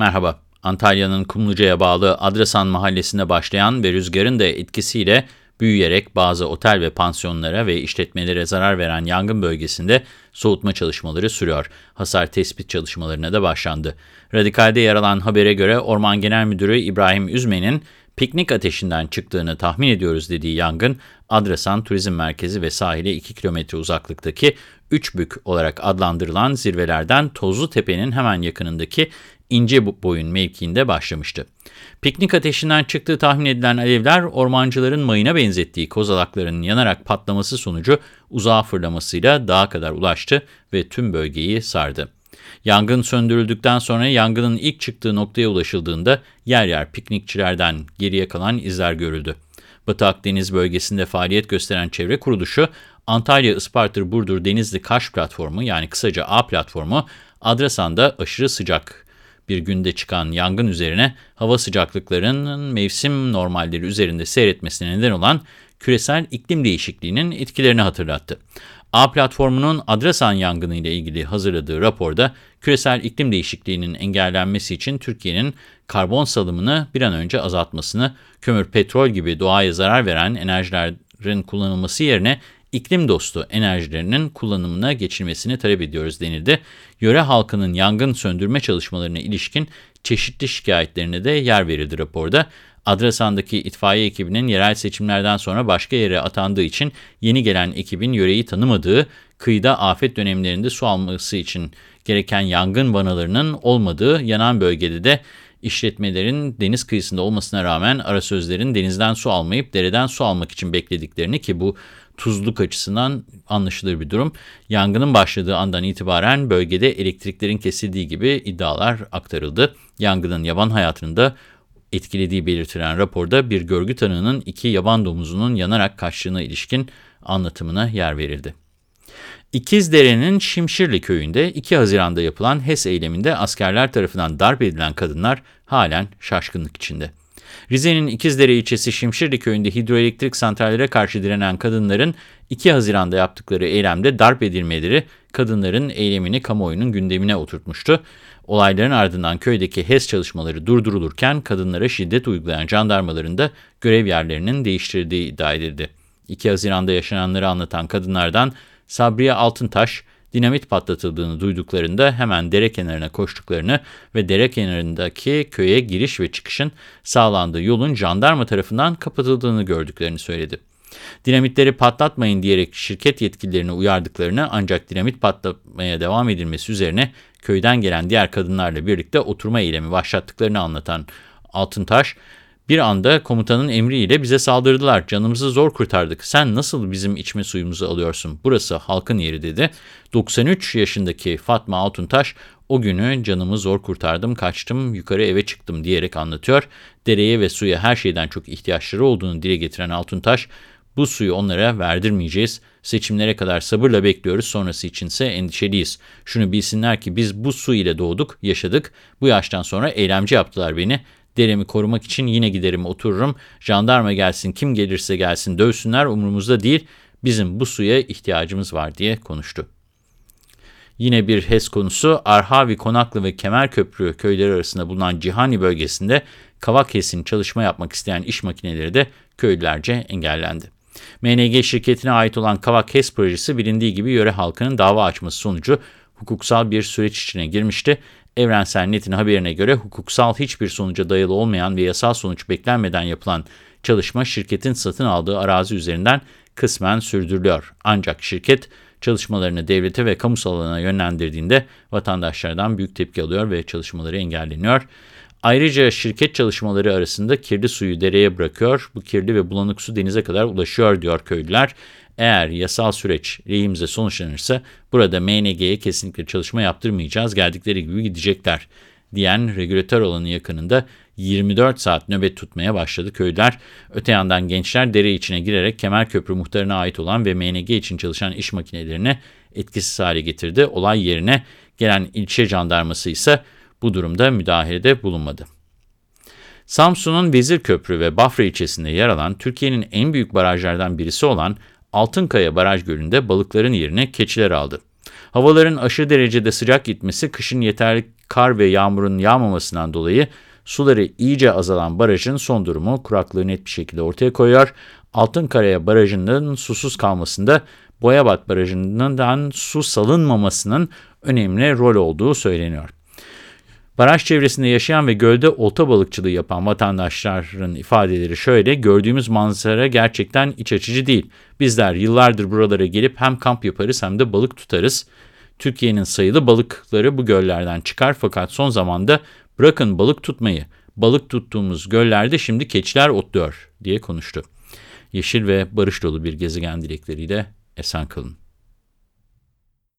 Merhaba. Antalya'nın Kumluca'ya bağlı Adrasan mahallesinde başlayan ve rüzgarın da etkisiyle büyüyerek bazı otel ve pansiyonlara ve işletmelere zarar veren yangın bölgesinde soğutma çalışmaları sürüyor. Hasar tespit çalışmalarına da başlandı. Radikal'de yer alan habere göre Orman Genel Müdürü İbrahim Üzmen'in piknik ateşinden çıktığını tahmin ediyoruz dediği yangın, Adrasan Turizm Merkezi ve sahile 2 kilometre uzaklıktaki Üçbük olarak adlandırılan zirvelerden Tozlu Tepe'nin hemen yakınındaki İnce boyun mevkiinde başlamıştı. Piknik ateşinden çıktığı tahmin edilen alevler ormancıların mayına benzettiği kozalakların yanarak patlaması sonucu uzağa fırlamasıyla dağa kadar ulaştı ve tüm bölgeyi sardı. Yangın söndürüldükten sonra yangının ilk çıktığı noktaya ulaşıldığında yer yer piknikçilerden geriye kalan izler görüldü. Batı Akdeniz bölgesinde faaliyet gösteren çevre kuruluşu Antalya, Isparta, Burdur, Denizli, Kaş platformu yani kısaca A platformu Adrasan'da aşırı sıcak bir günde çıkan yangın üzerine hava sıcaklıklarının mevsim normalleri üzerinde seyretmesine neden olan küresel iklim değişikliğinin etkilerini hatırlattı. A platformunun Adrasan yangını ile ilgili hazırladığı raporda küresel iklim değişikliğinin engellenmesi için Türkiye'nin karbon salımını bir an önce azaltmasını, kömür, petrol gibi doğaya zarar veren enerjilerin kullanılması yerine iklim dostu enerjilerinin kullanımına geçilmesini talep ediyoruz denildi. Yöre halkının yangın söndürme çalışmalarına ilişkin çeşitli şikayetlerine de yer verildi raporda. Adrasan'daki itfaiye ekibinin yerel seçimlerden sonra başka yere atandığı için yeni gelen ekibin yöreyi tanımadığı, kıyıda afet dönemlerinde su alması için gereken yangın vanalarının olmadığı, yanan bölgede de işletmelerin deniz kıyısında olmasına rağmen arasözlerin denizden su almayıp dereden su almak için beklediklerini ki bu tuzluk açısından anlaşılır bir durum. Yangının başladığı andan itibaren bölgede elektriklerin kesildiği gibi iddialar aktarıldı. Yangının yaban hayatını da etkilediği belirtilen raporda bir görgü tanığının iki yaban domuzunun yanarak kaçtığına ilişkin anlatımına yer verildi. İkizdere'nin Şimşirli köyünde 2 Haziran'da yapılan HES eyleminde askerler tarafından darp edilen kadınlar halen şaşkınlık içinde. Rize'nin İkizdere ilçesi Şimşirli köyünde hidroelektrik santrallere karşı direnen kadınların 2 Haziran'da yaptıkları eylemde darp edilmeleri kadınların eylemini kamuoyunun gündemine oturtmuştu. Olayların ardından köydeki HES çalışmaları durdurulurken kadınlara şiddet uygulayan jandarmaların da görev yerlerinin değiştirildiği iddia edildi. 2 Haziran'da yaşananları anlatan kadınlardan Sabriye Altıntaş, dinamit patlatıldığını duyduklarında hemen dere kenarına koştuklarını ve dere kenarındaki köye giriş ve çıkışın sağlandığı yolun jandarma tarafından kapatıldığını gördüklerini söyledi. Dinamitleri patlatmayın diyerek şirket yetkililerini uyardıklarını ancak dinamit patlatmaya devam edilmesi üzerine köyden gelen diğer kadınlarla birlikte oturma eylemi başlattıklarını anlatan Altıntaş, bir anda komutanın emriyle bize saldırdılar. Canımızı zor kurtardık. Sen nasıl bizim içme suyumuzu alıyorsun? Burası halkın yeri dedi. 93 yaşındaki Fatma Altuntaş o günü canımı zor kurtardım, kaçtım, yukarı eve çıktım diyerek anlatıyor. Dereye ve suya her şeyden çok ihtiyaçları olduğunu dile getiren Altuntaş, bu suyu onlara verdirmeyeceğiz. Seçimlere kadar sabırla bekliyoruz. Sonrası içinse endişeliyiz. Şunu bilsinler ki biz bu su ile doğduk, yaşadık. Bu yaştan sonra eylemci yaptılar beni. Deremi korumak için yine giderim otururum. Jandarma gelsin kim gelirse gelsin dövsünler umurumuzda değil. Bizim bu suya ihtiyacımız var diye konuştu. Yine bir HES konusu Arhavi, Konaklı ve Kemerköprü köyleri arasında bulunan Cihani bölgesinde kavak HES'in çalışma yapmak isteyen iş makineleri de köylülerce engellendi. MNG şirketine ait olan Kavak HES projesi bilindiği gibi yöre halkının dava açması sonucu hukuksal bir süreç içine girmişti. Evrensel Net'in haberine göre hukuksal hiçbir sonuca dayalı olmayan ve yasal sonuç beklenmeden yapılan çalışma şirketin satın aldığı arazi üzerinden kısmen sürdürülüyor. Ancak şirket çalışmalarını devlete ve kamusal alana yönlendirdiğinde vatandaşlardan büyük tepki alıyor ve çalışmaları engelleniyor. Ayrıca şirket çalışmaları arasında kirli suyu dereye bırakıyor. Bu kirli ve bulanık su denize kadar ulaşıyor diyor köylüler. Eğer yasal süreç lehimize sonuçlanırsa burada MNG'ye kesinlikle çalışma yaptırmayacağız, geldikleri gibi gidecekler diyen regülatör alanı yakınında 24 saat nöbet tutmaya başladı köylüler. Öte yandan gençler dere içine girerek Kemerköprü muhtarına ait olan ve MNG için çalışan iş makinelerini etkisiz hale getirdi. Olay yerine gelen ilçe jandarması ise bu durumda müdahalede bulunmadı. Samsun'un Vezirköprü ve Bafra ilçesinde yer alan Türkiye'nin en büyük barajlardan birisi olan Altınkaya Baraj Gölü'nde balıkların yerine keçiler aldı. Havaların aşırı derecede sıcak gitmesi kışın yeterli kar ve yağmurun yağmamasından dolayı suları iyice azalan barajın son durumu kuraklığı net bir şekilde ortaya koyuyor. Altınkaya Barajı'nın susuz kalmasında Boyabat Barajı'ndan su salınmamasının önemli rol olduğu söyleniyor. Baraj çevresinde yaşayan ve gölde olta balıkçılığı yapan vatandaşların ifadeleri şöyle, gördüğümüz manzara gerçekten iç açıcı değil. Bizler yıllardır buralara gelip hem kamp yaparız hem de balık tutarız. Türkiye'nin sayılı balıkları bu göllerden çıkar fakat son zamanda bırakın balık tutmayı, balık tuttuğumuz göllerde şimdi keçiler otluyor diye konuştu. Yeşil ve barış dolu bir gezegen dilekleriyle esen kalın.